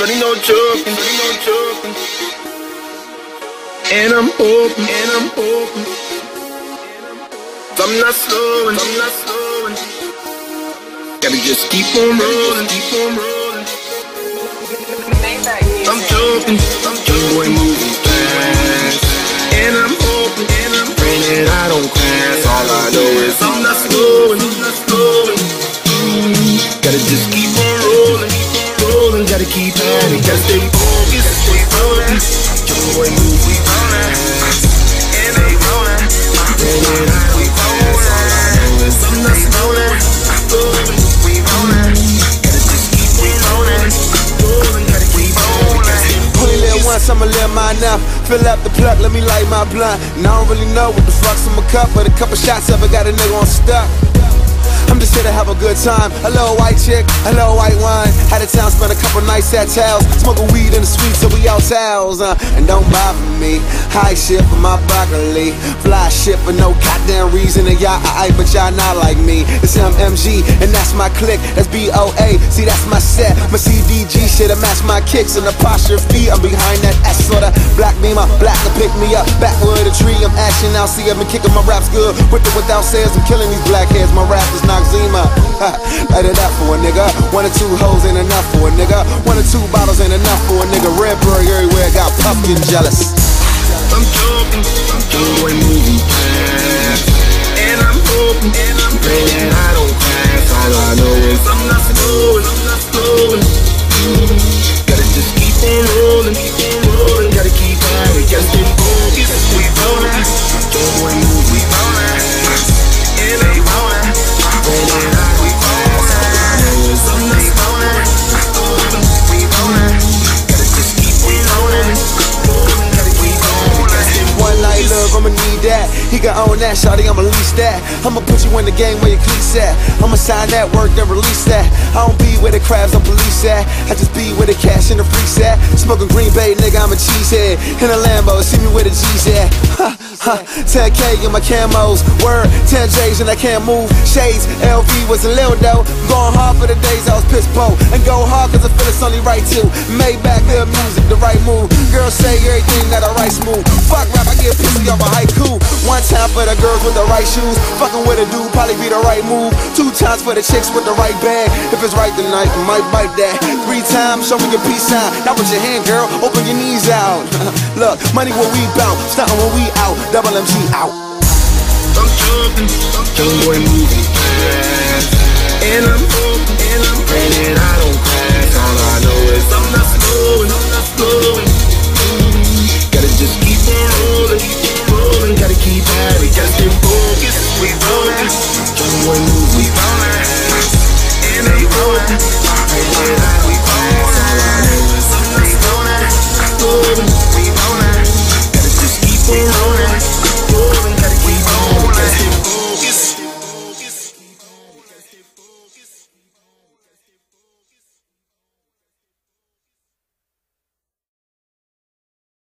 No. And I'm hoping, and I'm hoping. I'm not slowing, I'm not slowing. Gotta just keep on rolling, keep on rolling. I'm joking, I'm joking, moving fast. And I'm hoping, and I'm I don't crash. All I know is I'm not slowing, I'm not slowing. Gotta just keep on rolling, keep on rolling. Gotta keep at I'ma live mine now. Fill up the plug, let me light my blunt. And I don't really know what the fuck's in my cup, but a couple shots of it got a nigga on stuck. I'm just here to have a good time. A little white chick, a little white wine. Had a town, spent a couple nights at towels. Smoking weed in the streets, so we out towels. Uh, and don't bother me. High shit for my broccoli. Fly shit for no goddamn reason. And y'all, I, but y'all not like me. It's MMG, and that's my click. That's BOA. See, that's my set. My CDG shit, I match my kicks and apostrophe. I'm behind that S sorta. Black beamer, black to pick me up. Backwood a tree, I'm action now. See, I've been kicking my raps good. With or without sales, I'm killing these black heads. My rap is Noxzema. Ha, Light it up for a nigga. One or two hoes ain't enough for a nigga. One or two bottles ain't enough for a nigga. Redberg everywhere, got pumpkin jealous. I'm joking, I'm joking, moving fast. And I'm hoping, and I'm praying I don't crash. All I know is I'm not slowing, I'm not slowing. Gotta just keep on rolling, keep on rolling. He can own that, shawty, I'ma lease that. I'ma put you in the game where your cleats at. I'ma sign that work, then release that. I don't be where the crabs or police at. I just be where the cash and the free at. Smoking Green Bay, nigga, I'm a cheesehead. In a Lambo, see me where the G's at. Huh, huh. 10K in my camos. Word, 10 J's and I can't move. Shades, LV was a little though. Going hard for the days I was piss poor. And go hard cause I feel it's only right to. Back good music, the right move. Girls say everything that I write smooth. Fuck rap, Get pissy off a haiku. One time for the girls with the right shoes. Fucking with a dude, probably be the right move. Two times for the chicks with the right bag. If it's right tonight, you might bite that. Three times, show me your peace sign. Now with your hand, girl, open your knees out. Look, money when we bounce, stunting when we out. Double MG out. I'm boy moving I'm and I'm